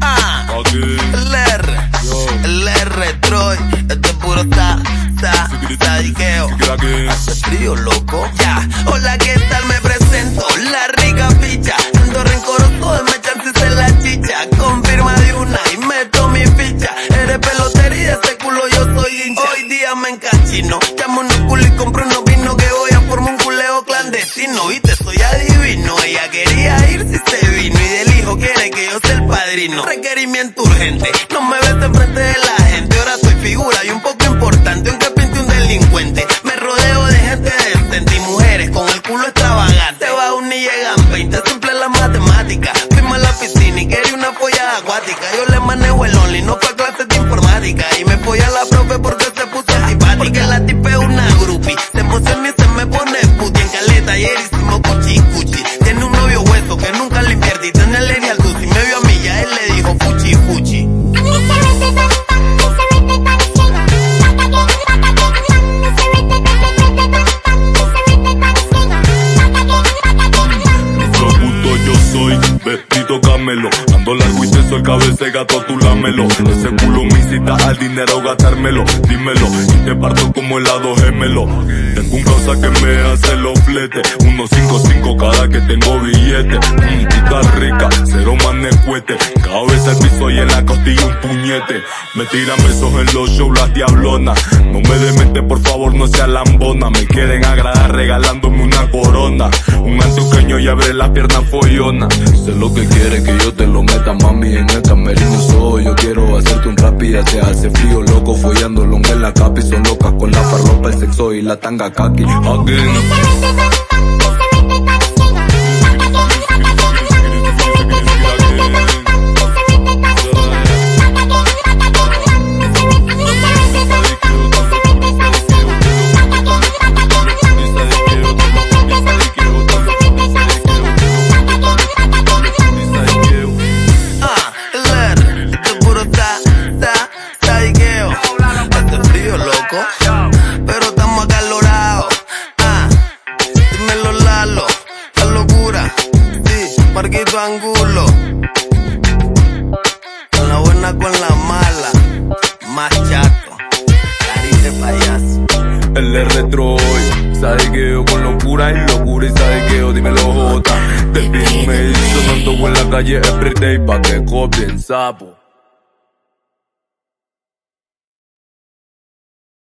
Ah, el R, el R, Troy, este es puro sa, sa, sadiqueo. Hace frío, loco. Ya, hola, ¿qué tal? Me presento, la rica ficha. Ando rencoroso de me si se la chicha. Confirma de una y meto mi ficha. Eres pelotería y ese culo yo soy hincha. Hoy día me encachino. Llamo un culo y compro unos vino que voy a formar un culeo clandestino. Y te padrino. Requerimiento urgente. No me ves enfrente de la gente. Ahora soy figura y un poco importante. Aunque pinte un delincuente. Me rodeo de gente decente y mujeres con el culo extravagante. Se va un y llegan 20. Simple la matemática. Fuimos a la piscina y quería una polla acuática. Yo le manejo el only, no fue vestido camelo Ando largo y teso el cabeza gato, tú lámelo. Ese culo me incita al dinero gastármelo Dímelo, y te parto como helado gemelo Tengo un causa que me hace los fletes 155 cada que tengo billete. Está rica, cero manecuete Cabeza al piso y en la costilla un puñete. Me tiran besos en los shows las diablonas. No me demente por favor no sea lambona. Me quieren agradar regalándome una corona Y abre la pierna follona. Sé lo que quiere que yo te lo meta mami en el camerino soy. Yo quiero hacerte un rap y ya te hace frío loco Follándolo en la capi. Son locas con la farlopa el sexo y la tanga kaki. Again. Con la buena, con la mala. Más chato. Carice payaso. El retro hoy, sadiqueo con locura y locura y sadiqueo, dímelo Jota. Te me sonando en la calle everyday pa' que copien sapo.